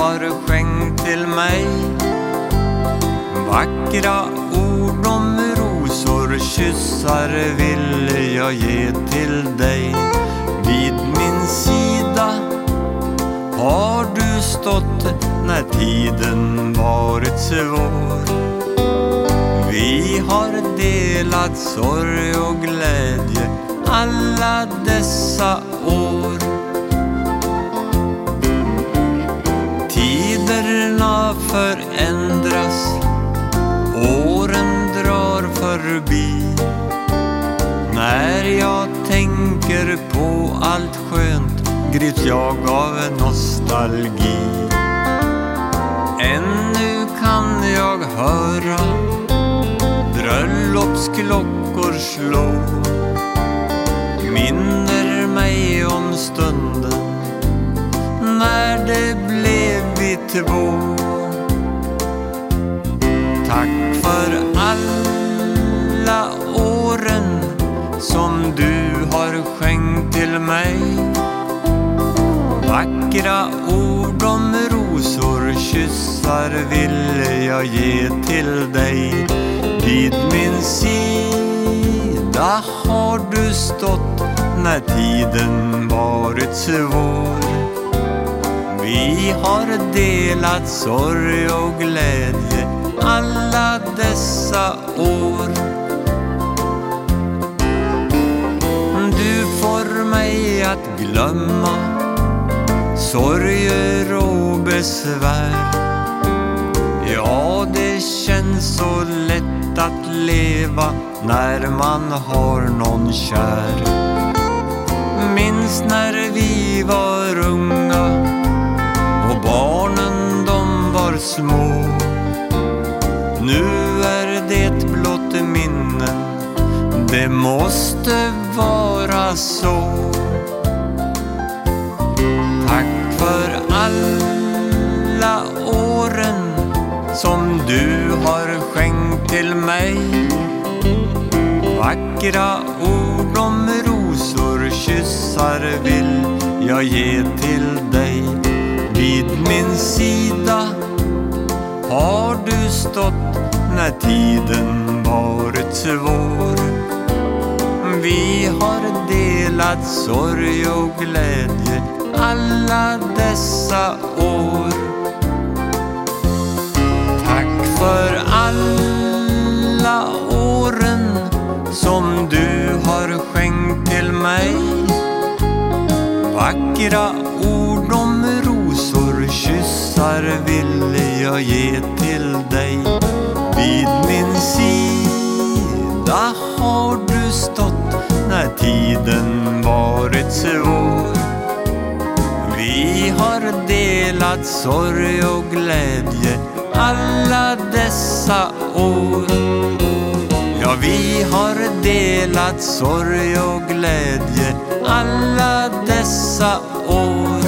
har skänkt till mig? Vackra ord om rosor, kyssar ville jag ge till dig. Vid min sida har du stått när tiden varit svår. Vi har delat sorg och glädje alla dessa år. Tiderna förändras, åren drar förbi. När jag tänker på allt skönt grips jag av nostalgi. Ännu kan jag höra bröllopsklockor slå. Minner mig om stunden när det blev vi Tack för alla åren som du har skänkt till mig. Vackra ord om rosor, kyssar Ville jag ge till dig. Vid min sida har du stått när tiden varit svår. Vi har delat sorg och glädje alla dessa år. Du får mig att glömma sorger och besvär. Ja, det känns så lätt att leva när man har någon kär. Minns när vi var unga små. Nu är det blott minnen, det måste vara så. Tack för alla åren som du har skänkt till mig. Vackra ord om rosor, kyssar vill jag ge till dig. Vid min sida har du stått när tiden varit svår? Vi har delat sorg och glädje alla dessa år. Tack för alla åren som du har skänkt till mig. Vackra kyssar vill jag ge till dig. Vid min sida har du stått när tiden varit svår. Vi har delat sorg och glädje alla dessa år. Ja, vi har delat sorg och glädje alla dessa år.